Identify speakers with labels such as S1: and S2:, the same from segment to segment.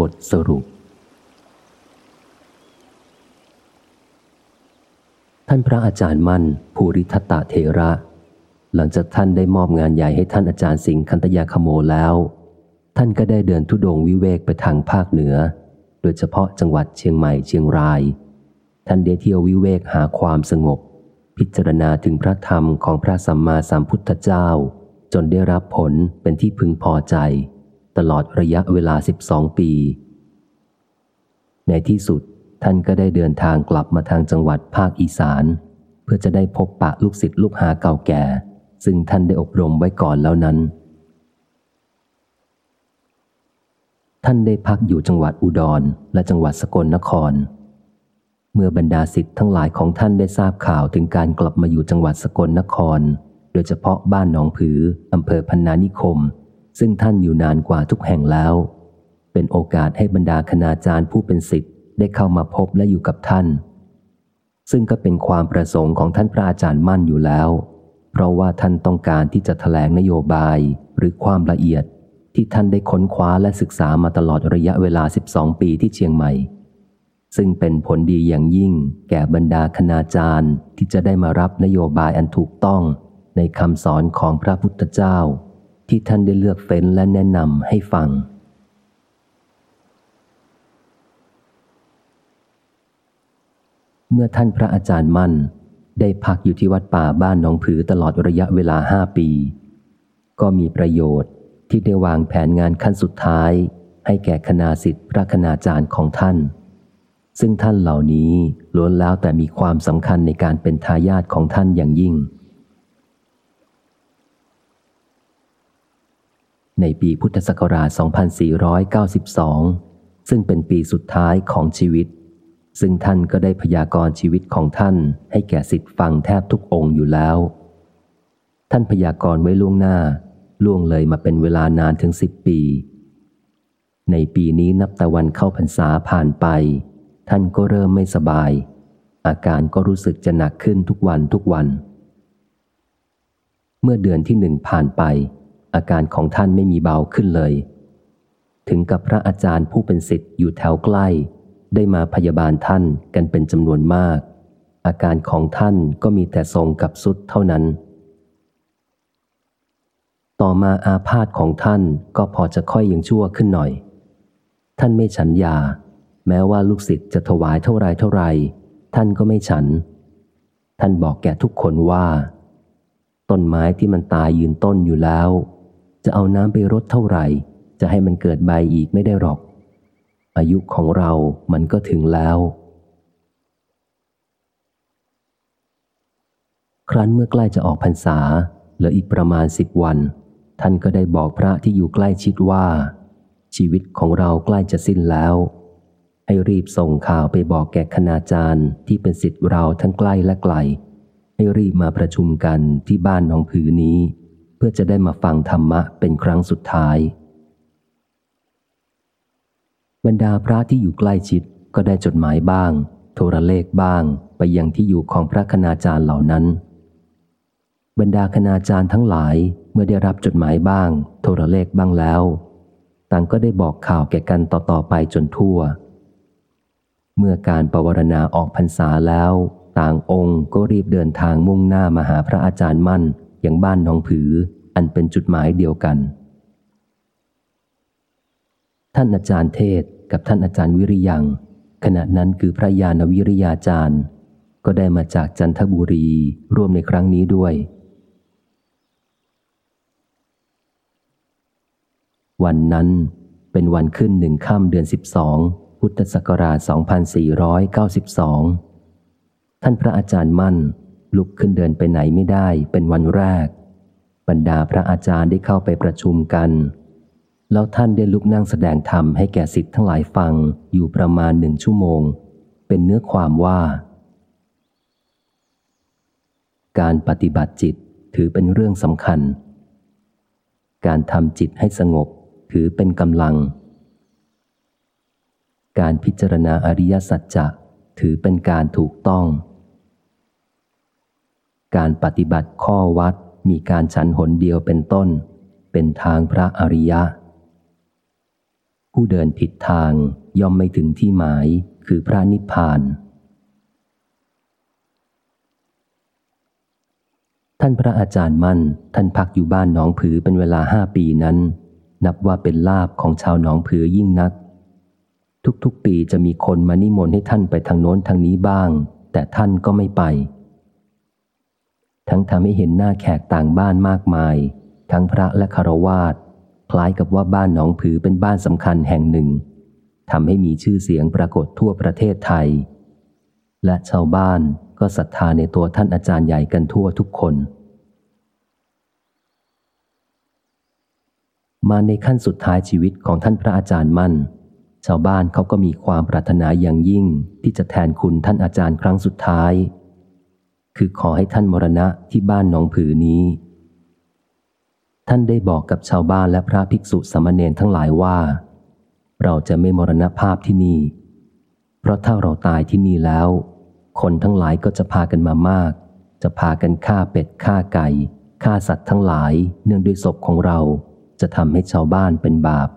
S1: บทสรุป ท่านพระอาจารย์มั่น ภูริทัตตเทระ หลังจากท่านได้มอบงานใหญ่ให้ท่านอาจารย์สิงห์คันตยาขโมแล้ว ท่านก็ได้เดินทุดงวิเวกไปทางภาคเหนือ โดยเฉพาะจังหวัดเชียงใหม่เชียงราย ท่านได้เที่ยววิเวกหาความสงบ พิจารณาถึงพระธรรมของพระสัมมาสัมพุทธเจ้า จนได้รับผลเป็นที่พึงพอใจ ตลอดระยะเวลา 12 ปี ในที่สุดท่านก็ได้เดินทางกลับมาทางจังหวัดภาคอีสาน เพื่อจะได้พบปะลูกศิษย์ลูกหาเก่าแก่ ซึ่งท่านได้อบรมไว้ก่อนแล้วนั้น ท่านได้พักอยู่จังหวัดอุดรและจังหวัดสกลนคร เมื่อบรรดาศิษย์ทั้งหลายของท่านได้ทราบข่าวถึงการกลับมาอยู่จังหวัดสกลนคร โดยเฉพาะบ้านหนองผืออำเภอพันนานิคม ซึ่งท่านอยู่นานกว่าทุกแห่งแล้ว เป็นโอกาสให้บรรดาคณาจารย์ผู้เป็นศิษย์ได้เข้ามาพบและอยู่กับท่าน ซึ่งก็เป็นความประสงค์ของท่านพระอาจารย์มั่นอยู่แล้ว เพราะว่าท่านต้องการที่จะถแถลงนโยบายหรือความละเอียดที่ท่านได้ค้นคว้าและศึกษามาตลอดระยะเวลา 12 ปีที่เชียงใหม่ ซึ่งเป็นผลดีอย่างยิ่งแก่บรรดาคณาจารย์ที่จะได้มารับนโยบายอันถูกต้องในคำสอนของพระพุทธเจ้า ที่ท่านได้เลือกเฟ้นและแนะนำให้ฟัง เมื่อท่านพระอาจารย์มั่น ได้พักอยู่ที่วัดป่าบ้านหนองผือตลอดระยะเวลาห้าปี ก็มีประโยชน์ที่ได้วางแผนงานขั้นสุดท้าย ให้แก่คณาสิทธิ์พระคณาจารย์ของท่าน ซึ่งท่านเหล่านี้ล้วนแล้วแต่มีความสำคัญในการเป็นทายาทของท่านอย่างยิ่ง ในปีพุทธศักราช 2492 ซึ่งเป็นปีสุดท้ายของชีวิต ซึ่งท่านก็ได้พยากรณ์ชีวิตของท่านให้แก่สิทธิ์ฟังแทบทุกองค์อยู่แล้ว ท่านพยากรณ์ไว้ล่วงหน้า ล่วงเลยมาเป็นเวลานานถึงสิบปี ในปีนี้นับแต่วันเข้าพรรษาผ่านไป ท่านก็เริ่มไม่สบาย อาการก็รู้สึกจะหนักขึ้นทุกวันทุกวัน เมื่อเดือนที่หนึ่งผ่านไป อาการของท่านไม่มีเบาขึ้นเลย ถึงกับพระอาจารย์ผู้เป็นศิษย์อยู่แถวใกล้ ได้มาพยาบาลท่านกันเป็นจำนวนมาก อาการของท่านก็มีแต่ทรงกับสุดเท่านั้น ต่อมาอาพาธของท่านก็พอจะค่อยยังชั่วขึ้นหน่อย ท่านไม่ฉันยา แม้ว่าลูกศิษย์จะถวายเท่าไรเท่าไร ท่านก็ไม่ฉัน ท่านบอกแก่ทุกคนว่าต้นไม้ที่มันตายยืนต้นอยู่แล้ว จะเอาน้ำไปรดเท่าไหร่ จะให้มันเกิดใบอีกไม่ได้หรอก อายุของเรามันก็ถึงแล้ว ครั้นเมื่อใกล้จะออกพรรษาเหลืออีกประมาณสิบวัน ท่านก็ได้บอกพระที่อยู่ใกล้ชิดว่า ชีวิตของเราใกล้จะสิ้นแล้ว ให้รีบส่งข่าวไปบอกแก่คณาจารย์ที่เป็นสิทธิ์เราทั้งใกล้และไกล ให้รีบมาประชุมกันที่บ้านน้องผือนี้ พื่อจะได้มาฟังธรรมะเป็นครั้งสุดท้าย บรรดาพระที่อยู่ใกล้ชิดก็ได้จดหมายบ้าง โทรเลขบ้างไปยังที่อยู่ของพระคณาจารย์เหล่านั้น บรรดาคณาจารย์ทั้งหลายเมื่อได้รับจดหมายบ้าง โทรเลขบ้างแล้ว ต่างก็ได้บอกข่าวแก่กันต่อๆไปจนทั่ว เมื่อการปวารณาออกพรรษาแล้ว ต่างองค์ก็รีบเดินทางมุ่งหน้ามาหาพระอาจารย์มั่น อย่างบ้านหนองผือ อันเป็นจุดหมายเดียวกัน ท่านอาจารย์เทศกับท่านอาจารย์วิริยัง ขณะนั้นคือพระยาณวิริยาจารย์ ก็ได้มาจากจันทบุรีร่วมในครั้งนี้ด้วย วันนั้นเป็นวันขึ้นหนึ่งค่ำเดือนสิบสองพุทธศักราช 2492 ท่านพระอาจารย์มั่น ลุกขึ้นเดินไปไหนไม่ได้เป็นวันแรก บรรดาพระอาจารย์ได้เข้าไปประชุมกัน แล้วท่านได้ลุกนั่งแสดงธรรมให้แก่สิทธิ์ทั้งหลายฟังอยู่ประมาณหนึ่งชั่วโมง เป็นเนื้อความว่า การปฏิบัติจิตถือเป็นเรื่องสำคัญ การทำจิตให้สงบถือเป็นกำลัง การพิจารณาอริยสัจจะถือเป็นการถูกต้อง การปฏิบัติข้อวัดมีการฉันหนเดียวเป็นต้น เป็นทางพระอริยะ ผู้เดินผิดทางย่อมไม่ถึงที่หมายคือพระนิพพาน ท่านพระอาจารย์มั่น ท่านพักอยู่บ้านหนองผือเป็นเวลาห้าปีนั้น นับว่าเป็นลาบของชาวหนองผือยิ่งนัก ทุกๆปีจะมีคนมานิมนต์ให้ท่านไปทางโน้นทางนี้บ้าง แต่ท่านก็ไม่ไป ทั้งทำให้เห็นหน้าแขกต่างบ้านมากมาย ทั้งพระและคารวาสคล้ายกับว่าบ้านหนองผือเป็นบ้านสำคัญแห่งหนึ่งทำให้มีชื่อเสียงปรากฏทั่วประเทศไทย และชาวบ้านก็ศรัทธาในตัวท่านอาจารย์ใหญ่กันทั่วทุกคน มาในขั้นสุดท้ายชีวิตของท่านพระอาจารย์มั่น ชาวบ้านเขาก็มีความปรารถนาอย่างยิ่งที่จะแทนคุณท่านอาจารย์ครั้งสุดท้าย คือขอให้ท่านมรณะที่บ้านหนองผือนี้ ท่านได้บอกกับชาวบ้านและพระภิกษุสมณเณรทั้งหลายว่า เราจะไม่มรณภาพที่นี่ เพราะถ้าเราตายที่นี่แล้ว คนทั้งหลายก็จะพากันมามาก จะพากันฆ่าเป็ดฆ่าไก่ฆ่าสัตว์ทั้งหลายเนื่องด้วยศพของเราจะทำให้ชาวบ้านเป็นบาป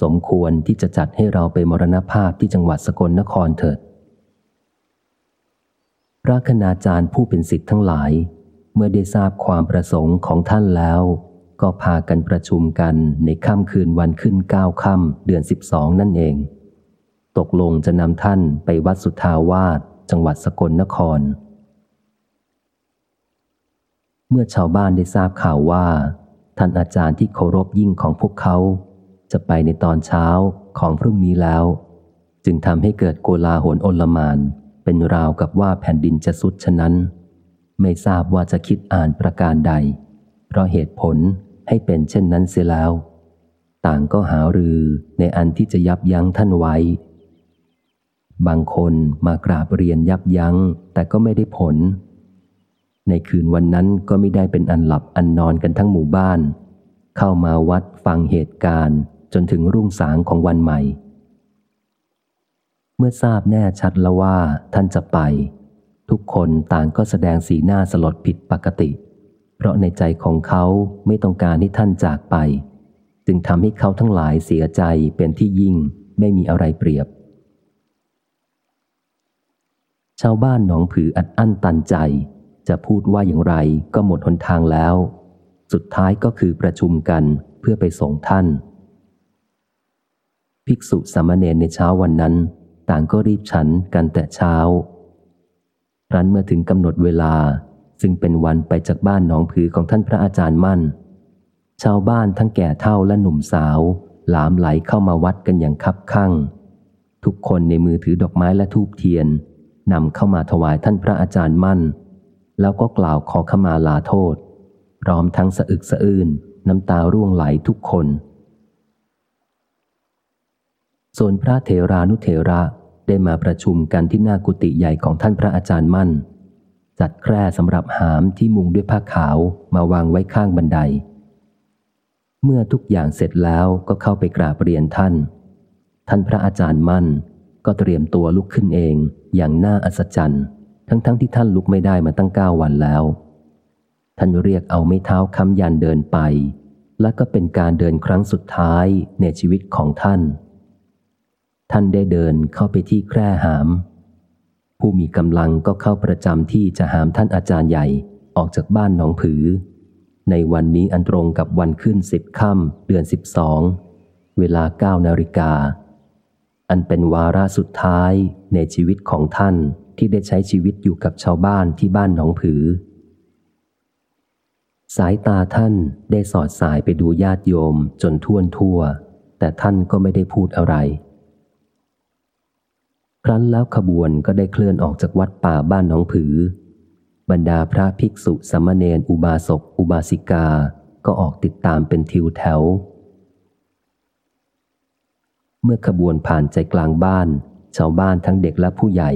S1: สมควรที่จะจัดให้เราไปมรณภาพที่จังหวัดสกลนครเถิด ระคณาจารย์ผู้เป็นสิทธิ์ทั้งหลาย เมื่อได้ทราบความประสงค์ของท่านแล้ว ก็พากันประชุมกันในค่ำคืนวันขึ้นเก้าค่ำเดือนสิบสองนั่นเอง ตกลงจะนำท่านไปวัดสุทาวาสจังหวัดสกลนคร เมื่อชาวบ้านได้ทราบข่าวว่า ท่านอาจารย์ที่เคารพยิ่งของพวกเขา จะไปในตอนเช้าของพรุ่งนี้แล้ว จึงทำให้เกิดโกลาหลโอลมาน เป็นราวกับว่าแผ่นดินจะสุดฉะนั้น ไม่ทราบว่าจะคิดอ่านประการใด เพราะเหตุผลให้เป็นเช่นนั้นเสียแล้ว ต่างก็หารือในอันที่จะยับยั้งท่านไว้ บางคนมากราบเรียนยับยัง้งแต่ก็ไม่ได้ผล ในคืนวันนั้นก็ไม่ได้เป็นอันหลับอันนอนกันทั้งหมู่บ้าน เข้ามาวัดฟังเหตุการณ์จนถึงรุ่งสางของวันใหม่ เมื่อทราบแน่ชัดแล้วว่าท่านจะไป ทุกคนต่างก็แสดงสีหน้าสลดผิดปกติ เพราะในใจของเขาไม่ต้องการให้ท่านจากไป จึงทำให้เขาทั้งหลายเสียใจเป็นที่ยิ่งไม่มีอะไรเปรียบ ชาวบ้านหนองผืออัดอั้นตันใจ จะพูดว่าอย่างไรก็หมดหนทางแล้ว สุดท้ายก็คือประชุมกันเพื่อไปส่งท่าน ภิกษุสามเณรในเช้าวันนั้น ต่างก็รีบฉันกันแต่เช้ารันเมื่อถึงกำหนดเวลา ซึ่งเป็นวันไปจากบ้านหนองผือของท่านพระอาจารย์มั่น ชาวบ้านทั้งแก่เท่าและหนุ่มสาว หลามไหลเข้ามาวัดกันอย่างคับข้างทุกคนในมือถือดอกไม้และทูบเทียนนำเข้ามาถวายท่านพระอาจารย์มั่น แล้วก็กล่าวขอขมาลาโทษ พร้อมทั้งสะอึกสะอื้นน้ำตาร่วงไหลทุกคน ส่วนพระเถรานุเถระ ได้มาประชุมกันที่หน้ากุฏิใหญ่ของท่านพระอาจารย์มั่น จัดแคร่สำหรับหามที่มุงด้วยผ้าขาวมาวางไว้ข้างบันได เมื่อทุกอย่างเสร็จแล้วก็เข้าไปกราบเรียนท่าน ท่านพระอาจารย์มั่น ก็เตรียมตัวลุกขึ้นเองอย่างน่าอัศจรรย์ ทั้งๆทที่ท่านลุกไม่ได้มาตั้งเก้าวันแล้ว ท่านเรียกเอาไม้เท้าค้ำยันเดินไป และก็เป็นการเดินครั้งสุดท้ายในชีวิตของท่าน ท่านได้เดินเข้าไปที่แคร่หาม ผู้มีกำลังก็เข้าประจำที่จะหามท่านอาจารย์ใหญ่ออกจากบ้านหนองผือ ในวันนี้อันตรงกับวันขึ้นสิบค่ำเดือนสิบสองเวลาเก้านาฬิกา อันเป็นวาระสุดท้ายในชีวิตของท่านที่ได้ใช้ชีวิตอยู่กับชาวบ้านที่บ้านหนองผือ สายตาท่านได้สอดสายไปดูญาติโยมจนท่วนทั่ว แต่ท่านก็ไม่ได้พูดอะไร ครั้นแล้วขบวนก็ได้เคลื่อนออกจากวัดป่าบ้านหนองผือ บรรดาพระภิกษุสมณเณรอุบาสกอุบาสิกาก็ออกติดตามเป็นทิวแถว เมื่อขบวนผ่านใจกลางบ้าน ชาวบ้านทั้งเด็กและผู้ใหญ่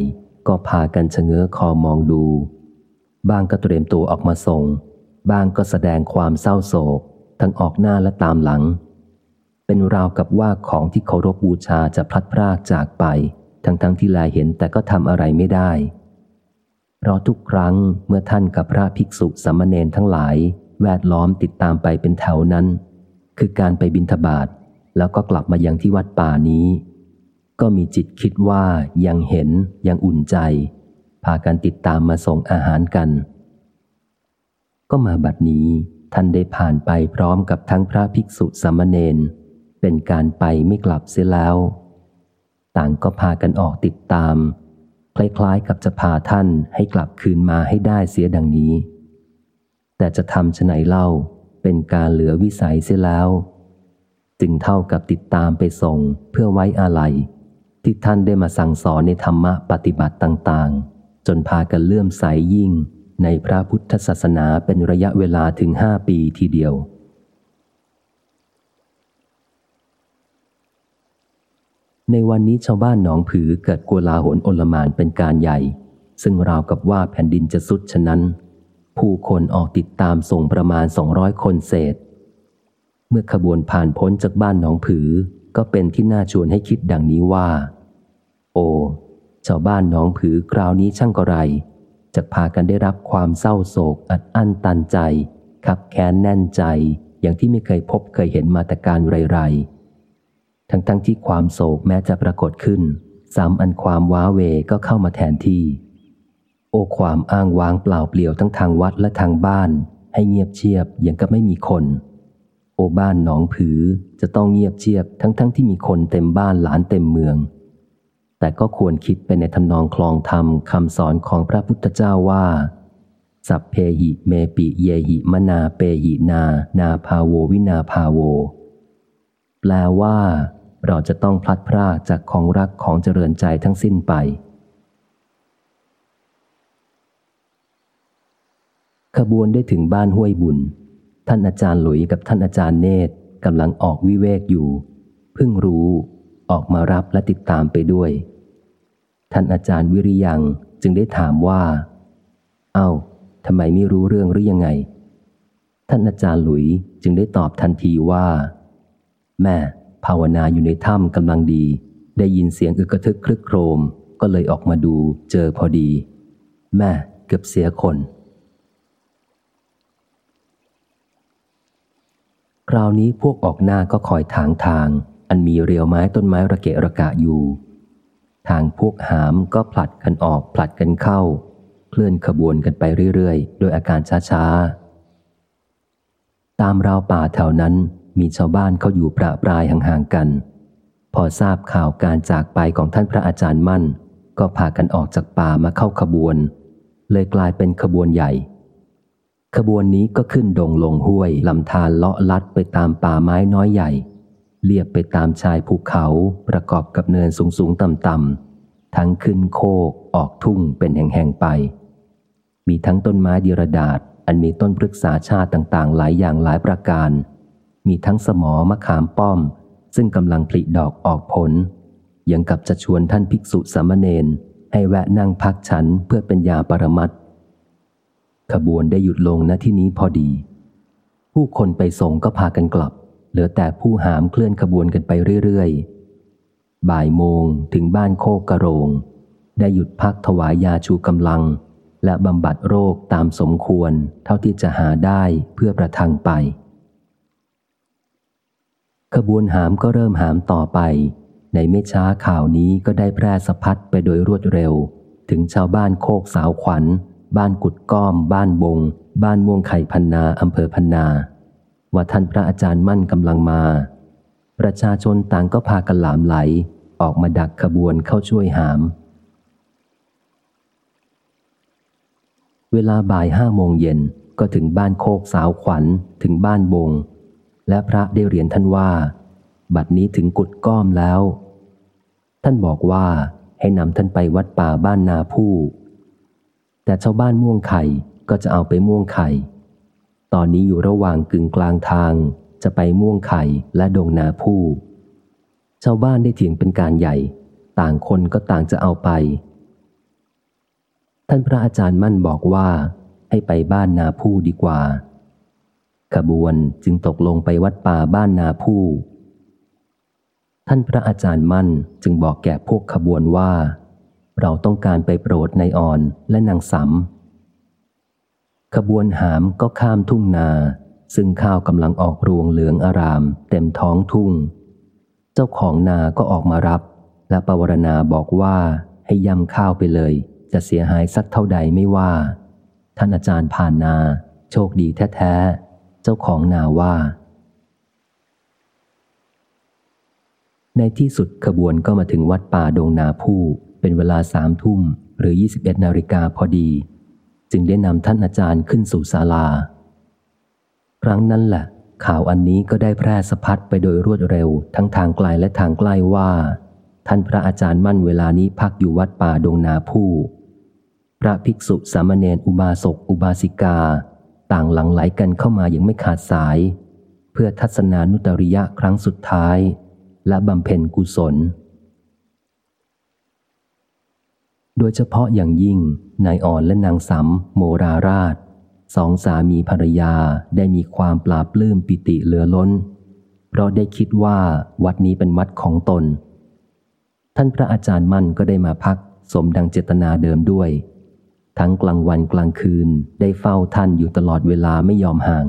S1: ก็พากันชะเง้อคอมองดู บ้างก็เตรียมตัวออกมาส่ง บ้างก็แสดงความเศร้าโศก ทั้งออกหน้าและตามหลัง เป็นราวกับว่าของที่เคารพบูชาจะพลัดพรากจากไป ทั้งๆทที่ลายเห็นแต่ก็ทำอะไรไม่ได้ เพราะทุกครั้งเมื่อท่านกับพระภิกษุสามเณรทั้งหลาย แวดล้อมติดตามไปเป็นแถวนั้น คือการไปบิณฑบาตแล้วก็กลับมายังที่วัดป่านี้ ก็มีจิตคิดว่ายังเห็นยังอุ่นใจ พากันติดตามมาส่งอาหารกัน ก็มาบัดนี้ท่านได้ผ่านไปพร้อมกับทั้งพระภิกษุสามเณรเป็นการไปไม่กลับเสียแล้ว ต่างก็พากันออกติดตาม คล้ายๆกับจะพาท่านให้กลับคืนมาให้ได้เสียดังนี้ แต่จะทำชไหนเล่าเป็นการเหลือวิสัยเสียแล้ว จึงเท่ากับติดตามไปส่งเพื่อไว้อาลัย ที่ท่านได้มาสั่งสอนในธรรมะปฏิบัติต่างๆ จนพากันเลื่อมใสยยิ่งในพระพุทธศาสนาเป็นระยะเวลาถึงห้าปีทีเดียว ในวันนี้ชาวบ้านหนองผือเกิดกัวลาหนโอลมานเป็นการใหญ่ ซึ่งราวกับว่าแผ่นดินจะสุดฉะนั้น ผู้คนออกติดตามส่งประมาณสองร้อยคนเศษ เมื่อขบวนผ่านพ้นจากบ้านหนองผือก็เป็นที่น่าชวนให้คิดดังนี้ว่า โอ้ชาวบ้านหนองผือกราวนี้ช่างกระไรจะพากันได้รับความเศร้าโศกอัดอั้นตันใจ ขับแค้นแน่นใจอย่างที่ไม่เคยพบเคยเห็นมาแต่การไรๆ ทั้งๆทที่ความโศกแม้จะปรากฏขึ้นซ้ำอันความว้าเวก็เข้ามาแทนที่ โอ้ความอ้างว้างเปล่าเปลี่ยวทั้งทางวัดและทางบ้าน ให้เงียบเชียบอย่างกับไม่มีคน โอบ้านหนองผือจะต้องเงียบเชียบทั้งๆทที่มีคนเต็มบ้านหลานเต็มเมือง แต่ก็ควรคิดไปในทำนองคลองธรรมคำสอนของพระพุทธเจ้าว่าสัพเพหิเมปิเยหิมนาเปหินา นาภาโววินาภาโว แปลว่า เราจะต้องพลัดพรากจากของรักของเจริญใจทั้งสิ้นไป ขบวนได้ถึงบ้านห้วยบุญ ท่านอาจารย์หลุยกับท่านอาจารย์เนตรกำลังออกวิเวกอยู่ เพิ่งรู้ออกมารับและติดตามไปด้วย ท่านอาจารย์วิริยังจึงได้ถามว่า เอา้าทำไมไม่รู้เรื่องหรือยังไง ท่านอาจารย์หลุยจึงได้ตอบทันทีว่า แม่ ภาวนาอยู่ในถ้ำกำลังดี ได้ยินเสียงอึกระทึกครึกโครม ก็เลยออกมาดูเจอพอดี แม่เกือบเสียคน คราวนี้พวกออกหน้าก็คอยทางทาง อันมีเรียวไม้ต้นไม้ระเกะระกะอยู่ ทางพวกหามก็ผลัดกันออกผลัดกันเข้า เคลื่อนขบวนกันไปเรื่อยๆ โดยอาการช้าๆ ตามราวป่าแถวนั้น มีชาวบ้านเขาอยู่ประปรายห่างๆกัน พอทราบข่าวการจากไปของท่านพระอาจารย์มั่น ก็พากันออกจากป่ามาเข้าขบวน เลยกลายเป็นขบวนใหญ่ ขบวนนี้ก็ขึ้นดงลงห้วยลำธารเลาะลัดไปตามป่าไม้น้อยใหญ่ เลียบไปตามชายภูเขาประกอบกับเนินสูงสูงต่ำต่ำทั้งขึ้นโคกออกทุ่งเป็นแห่งๆไป มีทั้งต้นไม้ดีรดาษอันมีต้นพฤกษาชาติต่างๆ หลายอย่างหลายประการ มีทั้งสมอมะขามป้อม ซึ่งกำลังผลิดอกออกผล ยังกับจะชวนท่านภิกษุสามเณรให้แวะนั่งพักฉันเพื่อเป็นยาปรมัตขบวนได้หยุดลงณที่นี้พอดี ผู้คนไปส่งก็พากันกลับ เหลือแต่ผู้หามเคลื่อนขบวนกันไปเรื่อยๆ บ่ายโมงถึงบ้านโคกกระโรง ได้หยุดพักถวายยาชูกำลัง และบำบัดโรคตามสมควรเท่าที่จะหาได้เพื่อประทังไป ขบวนหามก็เริ่มหามต่อไป ในไม่ช้าข่าวนี้ก็ได้แพร่สะพัดไปโดยรวดเร็ว ถึงชาวบ้านโคกสาวขวัญ บ้านกุดก้อม บ้านบง บ้านม่วงไข่พันนาอำเภอพันนา ว่าท่านพระอาจารย์มั่นกำลังมา ประชาชนต่างก็พากันหลามไหล ออกมาดักขบวนเข้าช่วยหาม เวลาบ่ายห้าโมงเย็นก็ถึงบ้านโคกสาวขวัญถึงบ้านบง และพระได้เรียนท่านว่า บัดนี้ถึงกุดก้อมแล้ว ท่านบอกว่าให้นำท่านไปวัดป่าบ้านนาผู้ แต่ชาวบ้านม่วงไข่ก็จะเอาไปม่วงไข่ ตอนนี้อยู่ระหว่างกึ่งกลางทางจะไปม่วงไข่และดงนาผู้ ชาวบ้านได้เถียงเป็นการใหญ่ ต่างคนก็ต่างจะเอาไป ท่านพระอาจารย์มั่นบอกว่าให้ไปบ้านนาผู้ดีกว่า ขบวนจึงตกลงไปวัดป่าบ้านนาผู้ ท่านพระอาจารย์มั่นจึงบอกแก่พวกขบวนว่า เราต้องการไปโปรดนายอ่อนและนางสำขบวนหามก็ข้ามทุ่งนา ซึ่งข้าวกำลังออกรวงเหลืองอาราม เต็มท้องทุ่ง เจ้าของนาก็ออกมารับ และปวารณาบอกว่าให้ยำข้าวไปเลย จะเสียหายสักเท่าใดไม่ว่า ท่านอาจารย์ผ่านนา โชคดีแท้ๆ เจ้าของนาว่า ในที่สุดขบวนก็มาถึงวัดป่าดงนาผู้เป็นเวลาสามทุ่มหรือ 21 นาฬิกาพอดี จึงได้นำท่านอาจารย์ขึ้นสู่ศาลา ครั้งนั้นแหละ ข่าวอันนี้ก็ได้แพร่สะพัดไปโดยรวดเร็ว ทั้งทางไกลและทางใกล้ว่า ท่านพระอาจารย์มั่นเวลานี้พักอยู่วัดป่าดงนาผู้ พระภิกษุสามเณรอุบาสกอุบาสิกา ต่างหลังไหลกันเข้ามาอย่างไม่ขาดสาย เพื่อทัศนานุตริยะครั้งสุดท้าย และบำเพ็ญกุศล โดยเฉพาะอย่างยิ่งนายอ่อนและนางสำโมราราชสองสามีภรรยาได้มีความปราบปลื้มปิติเหลือล้น เพราะได้คิดว่าวัดนี้เป็นวัดของตน ท่านพระอาจารย์มั่นก็ได้มาพักสมดังเจตนาเดิมด้วย ทั้งกลางวันกลางคืนได้เฝ้าท่านอยู่ตลอดเวลาไม่ยอมห่าง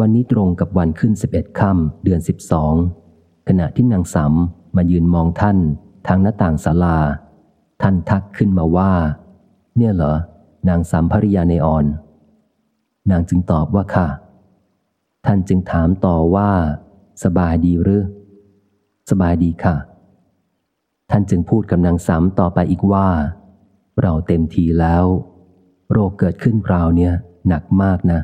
S1: วันนี้ตรงกับวันขึ้นสิบเอ็ดค่ำเดือนสิบสองขณะที่นางสำมายืนมองท่านทางหน้าต่างศาลา ท่านทักขึ้นมาว่า เนี่ยเหรอ นางสำภริยาในอ่อน นางจึงตอบว่าค่ะ ท่านจึงถามต่อว่า สบายดีหรือ สบายดีค่ะ ท่านจึงพูดกับนางสำต่อไปอีกว่า เราเต็มทีแล้ว โรคเกิดขึ้นคราวเนี้ยหนักมากนะ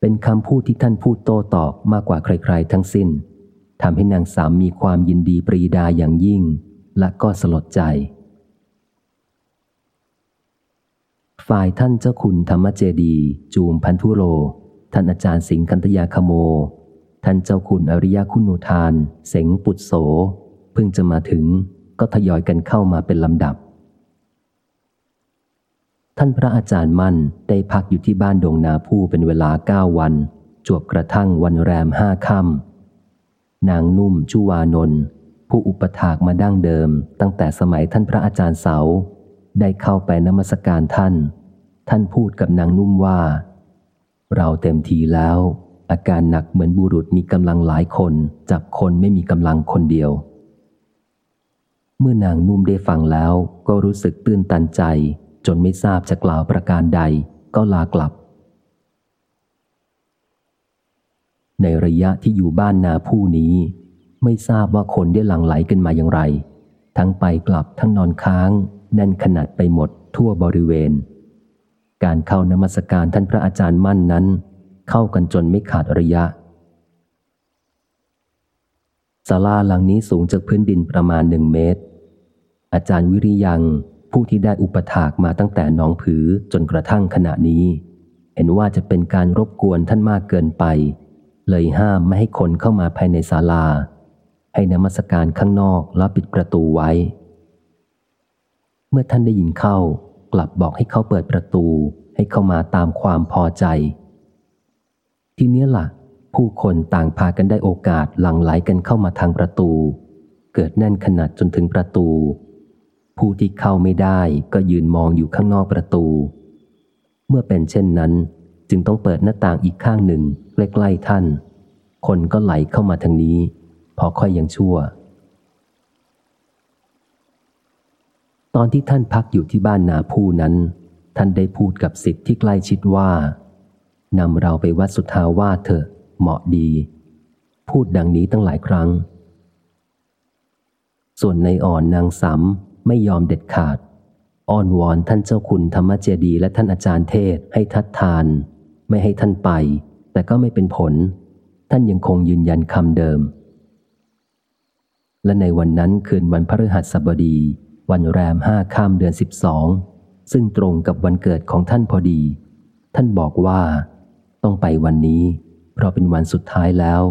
S1: เป็นคำพูดที่ท่านพูดโต้ตอบมากกว่าใครๆ ทั้งสิ้นทำให้นางสามมีความยินดีปรีดาอย่างยิ่ง และก็สลดใจ ฝ่ายท่านเจ้าคุณธรรมเจดี จูมพันธุโร ท่านอาจารย์สิงคันธยาคโม ท่านเจ้าคุณอริยคุณูทาน เสงปุตโส พิ่งจะมาถึงก็ทยอยกันเข้ามาเป็นลำดับ ท่านพระอาจารย์มั่นได้พักอยู่ที่บ้านดงนาผู้เป็นเวลาเก้าวัน จวบกระทั่งวันแรมห้าค่ำนางนุ่มชุวานนท์ผู้อุปถากมาดั้งเดิม ตั้งแต่สมัยท่านพระอาจารย์เสา ได้เข้าไปนมัสการท่าน ท่านพูดกับนางนุ่มว่า เราเต็มทีแล้ว อาการหนักเหมือนบุรุษมีกำลังหลายคน จับคนไม่มีกำลังคนเดียว เมื่อนางนุ่มได้ฟังแล้วก็รู้สึกตื้นตันใจ จนไม่ทราบจะกล่าวประการใดก็ลากลับ ในระยะที่อยู่บ้านนาผู้นี้ ไม่ทราบว่าคนได้หลั่งไหลกันมาอย่างไร ทั้งไปกลับทั้งนอนค้างแน่นขนาดไปหมดทั่วบริเวณ การเข้านมัสการท่านพระอาจารย์มั่นนั้น เข้ากันจนไม่ขาดระยะ ศาลาหลังนี้สูงจากพื้นดินประมาณหนึ่งเมตร อาจารย์วิริยัง ผู้ที่ได้อุปถากมาตั้งแต่น้องผือจนกระทั่งขณะนี้ เห็นว่าจะเป็นการรบกวนท่านมากเกินไป เลยห้ามไม่ให้คนเข้ามาภายในศาลา ให้นมัสการข้างนอกแล้วปิดประตูไว้ เมื่อท่านได้ยินเข้า กลับบอกให้เขาเปิดประตูให้เข้ามาตามความพอใจ ทีนี้ละ่ะ ผู้คนต่างพากันได้โอกาสหลั่งไหลกันเข้ามาทางประตู เกิดแน่นขนาดจนถึงประตู ผู้ที่เข้าไม่ได้ก็ยืนมองอยู่ข้างนอกประตู เมื่อเป็นเช่นนั้น จึงต้องเปิดหน้าต่างอีกข้างหนึ่งใกล้ๆท่าน คนก็ไหลเข้ามาทางนี้ พอค่อยยังชั่ว ตอนที่ท่านพักอยู่ที่บ้านนาผู้นั้น ท่านได้พูดกับสิทธิ์ที่ใกล้ชิดว่านำเราไปวัดสุทาวาสเถอะ เหมาะดี พูดดังนี้ตั้งหลายครั้ง ส่วนในอ่อนนางสำไม่ยอมเด็ดขาด อ้อนวอนท่านเจ้าคุณธรรมเจดีและท่านอาจารย์เทศให้ทัดทาน ไม่ให้ท่านไป แต่ก็ไม่เป็นผล ท่านยังคงยืนยันคำเดิม และในวันนั้นคืนวันพฤหัสบดี วันแรมห้าข้ามเดือนสิบสองซึ่งตรงกับวันเกิดของท่านพอดี ท่านบอกว่า ต้องไปวันนี้ เพราะเป็นวันสุดท้ายแล้ว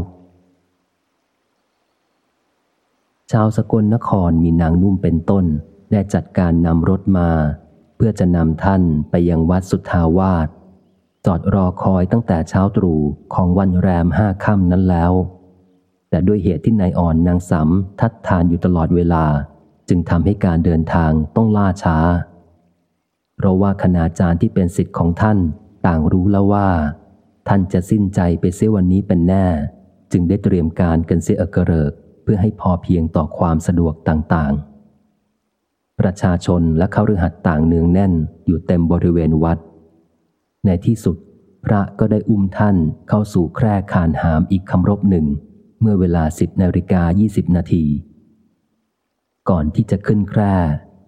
S1: ชาวสกลนครมีนางนุ่มเป็นต้น ได้จัดการนำรถมา เพื่อจะนำท่านไปยังวัดสุทธาวาสจอดรอคอยตั้งแต่เช้าตรู่ของวันแรมห้าค่ำนั้นแล้ว แต่ด้วยเหตุที่นายอ่อนนางสำทัดทานอยู่ตลอดเวลา จึงทำให้การเดินทางต้องล่าช้า เพราะว่าคณาจารย์ที่เป็นสิทธิ์ของท่านต่างรู้แล้วว่า ท่านจะสิ้นใจไปเสียวันนี้เป็นแน่ จึงได้เตรียมการกันเสียอกระเริก เพื่อให้พอเพียงต่อความสะดวกต่างๆ ประชาชนและเข้ารือหัดต่างเนืองแน่นอยู่เต็มบริเวณวัด ในที่สุดพระก็ได้อุ้มท่านเข้าสู่แคร่คานหามอีกคำรบหนึ่ง เมื่อเวลาสิบนาฬิกายี่สิบนาที ก่อนที่จะขึ้นแคร่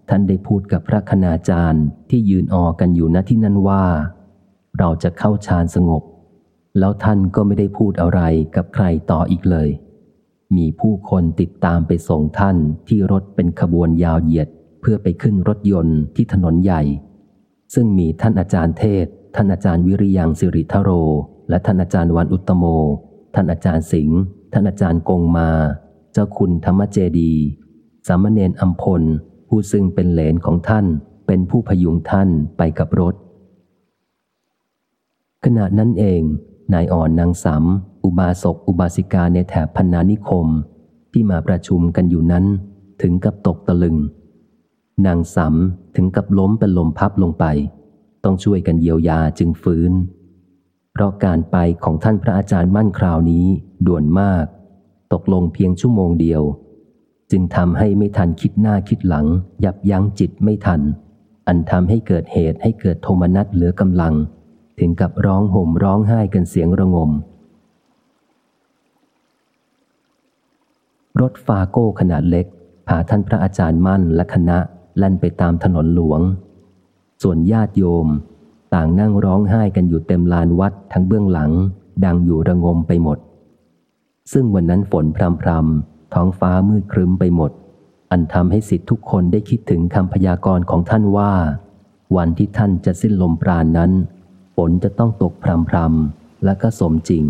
S1: ท่านได้พูดกับพระคณาจารย์ที่ยืนออกันอยู่ณที่นั่นว่า เราจะเข้าฌานสงบ แล้วท่านก็ไม่ได้พูดอะไรกับใครต่ออีกเลย มีผู้คนติดตามไปส่งท่านที่รถเป็นขบวนยาวเหยียด เพื่อไปขึ้นรถยนต์ที่ถนนใหญ่ ซึ่งมีท่านอาจารย์เทศ ท่านอาจารย์วิริยังสิริทโร และท่านอาจารย์วันอุตโม ท่านอาจารย์สิงห์ท่านอาจารย์กงมา เจ้าคุณธรรมเจดี สามเณรอัมพล ผู้ซึ่งเป็นเหลนของท่าน เป็นผู้พยุงท่านไปกับรถ ขณะนั้นเอง นายอ่อนนางสำอุบาสกอุบาสิกาในแถบพันนานิคม ที่มาประชุมกันอยู่นั้น ถึงกับตกตะลึง นางสำถึงกับล้มเป็นลมพับลงไป ต้องช่วยกันเยียวยาจึงฟื้น เพราะการไปของท่านพระอาจารย์มั่นคราวนี้ ด่วนมาก ตกลงเพียงชั่วโมงเดียว จึงทำให้ไม่ทันคิดหน้าคิดหลัง ยับยั้งจิตไม่ทัน อันทำให้เกิดเหตุให้เกิดโทมนัสเหลือกำลัง ถึงกับร้องห่มร้องไห้กันเสียงระงม รถฟาโก้ขนาดเล็กพาท่านพระอาจารย์มั่นและคณะแล่นไปตามถนนหลวง ส่วนญาติโยม ต่างนั่งร้องไห้กันอยู่เต็มลานวัดทั้งเบื้องหลัง ดังอยู่ระงมไปหมด ซึ่งวันนั้นฝนพรำพรำท้องฟ้ามืดครึ้มไปหมด อันทำให้สิทธิทุกคนได้คิดถึงคำพยากรณ์ของท่านว่า วันที่ท่านจะสิ้นลมปราณนนั้น ฝนจะต้องตกพรำพรำและก็สมจริง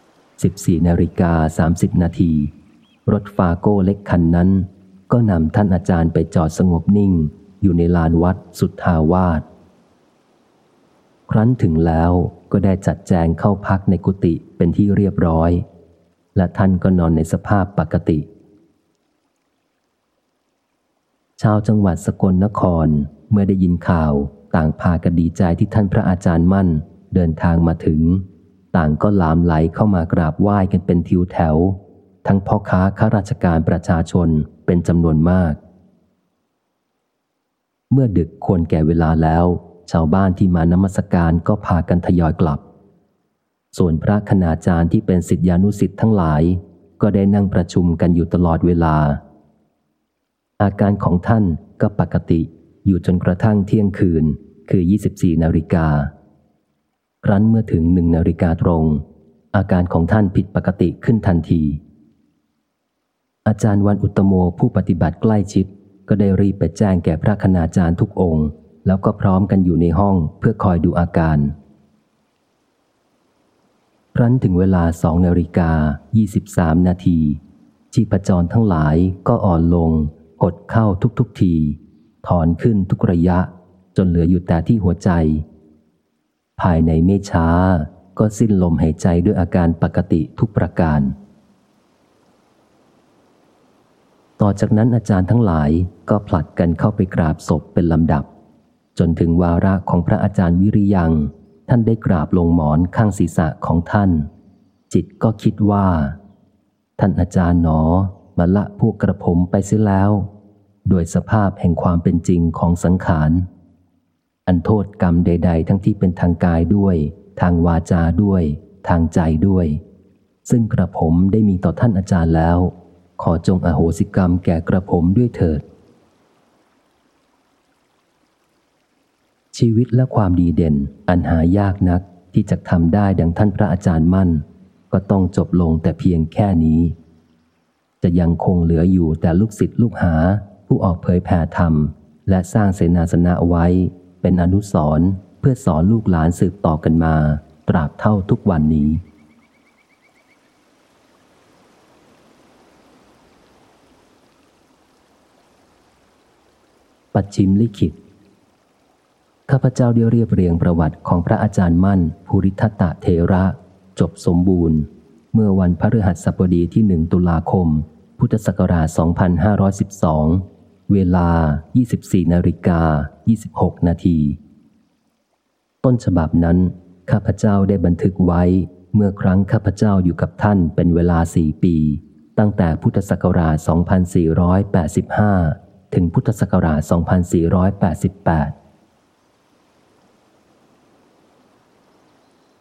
S1: 14นาฬิกา30 นาที รถฟาโก้เล็กคันนั้น ก็นำท่านอาจารย์ไปจอดสงบนิ่ง อยู่ในลานวัดสุทธาวาสครั้นถึงแล้วก็ได้จัดแจงเข้าพักในกุฏิเป็นที่เรียบร้อย และท่านก็นอนในสภาพปกติ ชาวจังหวัดสกลนคร เมื่อได้ยินข่าวต่างพากันดีใจที่ท่านพระอาจารย์มั่น เดินทางมาถึง ต่างก็หลามไหลเข้ามากราบไหว้กันเป็นทิวแถว ทั้งพ่อค้าข้าราชการประชาชนเป็นจำนวนมาก เมื่อดึกควรแก่เวลาแล้ว ชาวบ้านที่มานมัสการก็พากันทยอยกลับ ส่วนพระคณาจารย์ที่เป็นสิทธิานุสิทธิ์ทั้งหลาย ก็ได้นั่งประชุมกันอยู่ตลอดเวลา อาการของท่านก็ปกติ อยู่จนกระทั่งเที่ยงคืนคือ 24 นาฬิกา ครั้นเมื่อถึงหนึ่งนาฬิกาตรง อาการของท่านผิดปกติขึ้นทันที อาจารย์วันอุตโมผู้ปฏิบัติใกล้ชิด ก็ได้รีบไปแจ้งแก่พระคณาจารย์ทุกองค์ แล้วก็พร้อมกันอยู่ในห้องเพื่อคอยดูอาการครั้นถึงเวลาสองนาฬิกา 23 นาทีชีพจรทั้งหลายก็อ่อนลง หดเข้าทุกๆทที ถอนขึ้นทุกระยะ จนเหลืออยู่แต่ที่หัวใจ ภายในไม่ช้าก็สิ้นลมหายใจด้วยอาการปกติทุกประการ ต่อจากนั้นอาจารย์ทั้งหลายก็ผลัดกันเข้าไปกราบศพเป็นลำดับ จนถึงวาระของพระอาจารย์วิริยัง ท่านได้กราบลงหมอนข้างศีรษะของท่าน จิตก็คิดว่า ท่านอาจารย์หนอมาละพวกกระผมไปเสียแล้ว โดยสภาพแห่งความเป็นจริงของสังขาร อันโทษกรรมใด ๆ ทั้งที่เป็นทางกายด้วย ทางวาจาด้วย ทางใจด้วย ซึ่งกระผมได้มีต่อท่านอาจารย์แล้ว ขอจงอโหสิกรรมแก่กระผมด้วยเถิด ชีวิตและความดีเด่น อันหายากนักที่จะทำได้ดังท่านพระอาจารย์มั่น ก็ต้องจบลงแต่เพียงแค่นี้ จะยังคงเหลืออยู่แต่ลูกศิษย์ลูกหา ผู้ออกเผยแผ่ธรรม และสร้างเสนาสนะไว้ เป็นอนุสรณ์เพื่อสอนลูกหลานสืบต่อกันมา ตราบเท่าทุกวันนี้ ปัจฉิมลิขิตข้าพเจ้าได้เรียบเรียงประวัติของพระอาจารย์มั่น ภูริทัตะเทระ จบสมบูรณ์ เมื่อวันพฤหัสบดีที่หนึ่งตุลาคม พุทธศักราช 2512 เวลา 24นาฬิกา26 นาที ต้นฉบับนั้นข้าพเจ้าได้บันทึกไว้เมื่อครั้งข้าพเจ้าอยู่กับท่านเป็นเวลาสี่ปี ตั้งแต่พุทธศักราช 2485 ถึงพุทธศักราช 2488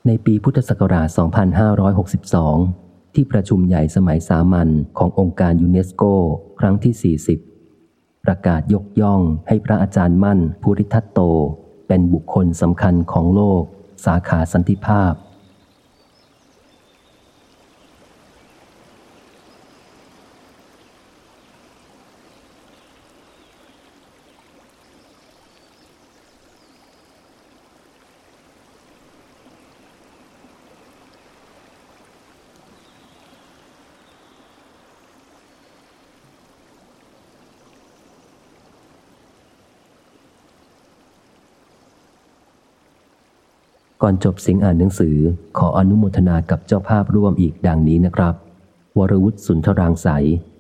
S1: ในปีพุทธศักราช 2562 ที่ประชุมใหญ่สมัยสามัญขององค์การยูเนสโก ครั้งที่ 40 ประกาศยกย่องให้พระอาจารย์มั่นภูริทัตโต เป็นบุคคลสำคัญของโลก สาขาสันติภาพ ก่อนจบสิงอ่านหนังสือขออนุโมทนากับเจ้าภาพร่วมอีกดังนี้นะครับ วรวุฒิสุนทรางใส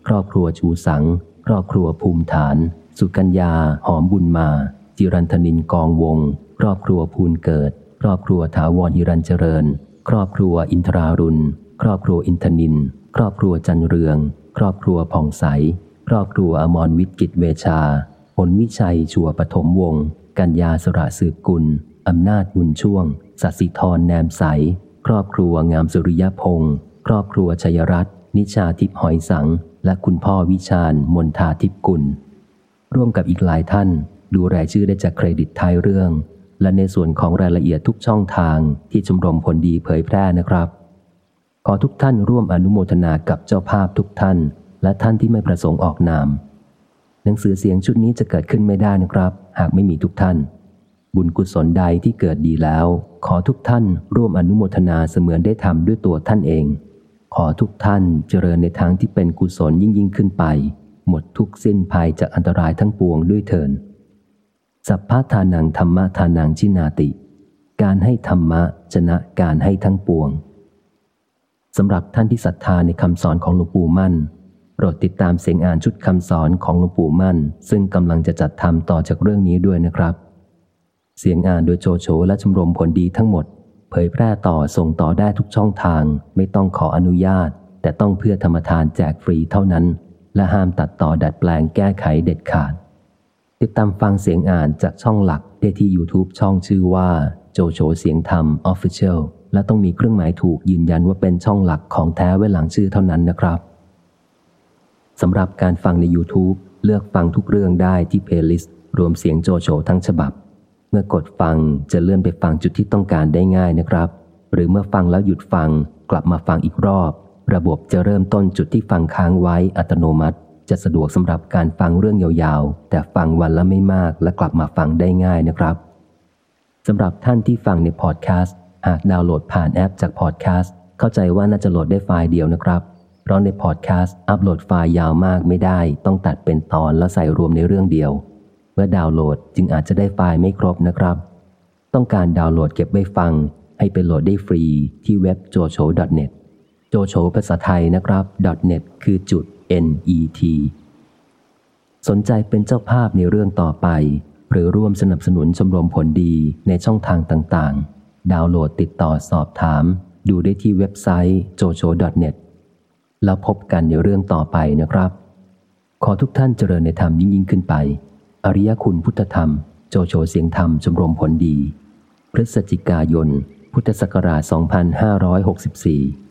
S1: ครอบครัวชูสัง ครอบครัวภูมิฐาน สุกัญญา หอมบุญมา จิรันทนินกองวง ครอบครัวภูนเกิด ครอบครัวถาวรฮิรันเจริญ ครอบครัวอินทรารุณ ครอบครัวอินทนิน ครอบครัวจันเรือง ครอบครัวผ่องใส ครอบครัวอมรวิทกิจเวชาผลวิชัยชัวปฐมวงศ์กัญญาสระสืบกุลอำนาจบุญช่วง สัสิธรแนมใส ครอบครัวงามสุริยพงศ์ครอบครัวชัยรัตน์นิชาทิพหอยสัง และคุณพ่อวิชาญมนทาทิพกุล ร่วมกับอีกหลายท่าน ดูรายชื่อได้จากเครดิตท้ายเรื่อง และในส่วนของรายละเอียดทุกช่องทางที่ชมรมผลดีเผยแพร่นะครับ ขอทุกท่านร่วมอนุโมทนากับเจ้าภาพทุกท่าน และท่านที่ไม่ประสงค์ออกนาม หนังสือเสียงชุดนี้จะเกิดขึ้นไม่ได้นะครับ หากไม่มีทุกท่าน บุญกุศลใดที่เกิดดีแล้ว ขอทุกท่านร่วมอนุโมทนาเสมือนได้ทำด้วยตัวท่านเอง ขอทุกท่านเจริญในทางที่เป็นกุศลยิ่งยิ่งขึ้นไป หมดทุกสิ้นภัยจากอันตรายทั้งปวงด้วยเถินสัพพะทานังธรรมะทานังชินาติ การให้ธรรมะชนะการให้ทั้งปวงสำหรับท่านที่ศรัทธาในคำสอนของหลวงปู่มั่นโปรดติดตามเสียงอ่านชุดคำสอนของหลวงปู่มั่น ซึ่งกำลังจะจัดทำต่อจากเรื่องนี้ด้วยนะครับ เสียงอ่านโดยโจโฉและชมรมผลดีทั้งหมด เผยแพร่ต่อส่งต่อได้ทุกช่องทาง ไม่ต้องขออนุญาต แต่ต้องเพื่อธรรมทานแจกฟรีเท่านั้น และห้ามตัดต่อดัดแปลงแก้ไขเด็ดขาด ติดตามฟังเสียงอ่านจากช่องหลักได้ที่ YouTube ช่องชื่อว่า โจโฉเสียงธรรม Official และต้องมีเครื่องหมายถูกยืนยันว่าเป็นช่องหลักของแท้ไว้หลังชื่อเท่านั้นนะครับสำหรับการฟังใน YouTube เลือกฟังทุกเรื่องได้ที่ playlist รวมเสียงโจโฉทั้งฉบับ เมื่อกดฟังจะเลื่อนไปฟังจุดที่ต้องการได้ง่ายนะครับ หรือเมื่อฟังแล้วหยุดฟังกลับมาฟังอีกรอบ ระบบจะเริ่มต้นจุดที่ฟังค้างไว้อัตโนมัติ จะสะดวกสำหรับการฟังเรื่องยาวๆ แต่ฟังวันละไม่มากและกลับมาฟังได้ง่ายนะครับสำหรับท่านที่ฟังในพอดแคสต์หากดาวน์โหลดผ่านแอปจากพอดแคสต์เข้าใจว่าน่าจะโหลดได้ไฟล์เดียวนะครับ เพราะในพอดแคสต์อัปโหลดไฟล์ยาวมากไม่ได้ ต้องตัดเป็นตอนแล้วใส่รวมในเรื่องเดียว เมื่อดาวน์โหลดจึงอาจจะได้ไฟล์ไม่ครบนะครับ ต้องการดาวน์โหลดเก็บไว้ฟัง ให้ไปโหลดได้ฟรีที่เว็บ jocho.net โจโฉภาษาไทยนะครับ .net คือจุด net สนใจเป็นเจ้าภาพในเรื่องต่อไป หรือร่วมสนับสนุนชมรมผลดีในช่องทางต่างๆ ดาวน์โหลดติดต่อสอบถาม ดูได้ที่เว็บไซต์ jocho.net แล้วพบกันในเรื่องต่อไปนะครับ ขอทุกท่านเจริญในธรรมยิ่งๆขึ้นไป อริยคุณพุทธธรรม โจโฉเสียงธรรมชมรมผลดี พฤศจิกายน พุทธศักราช 2564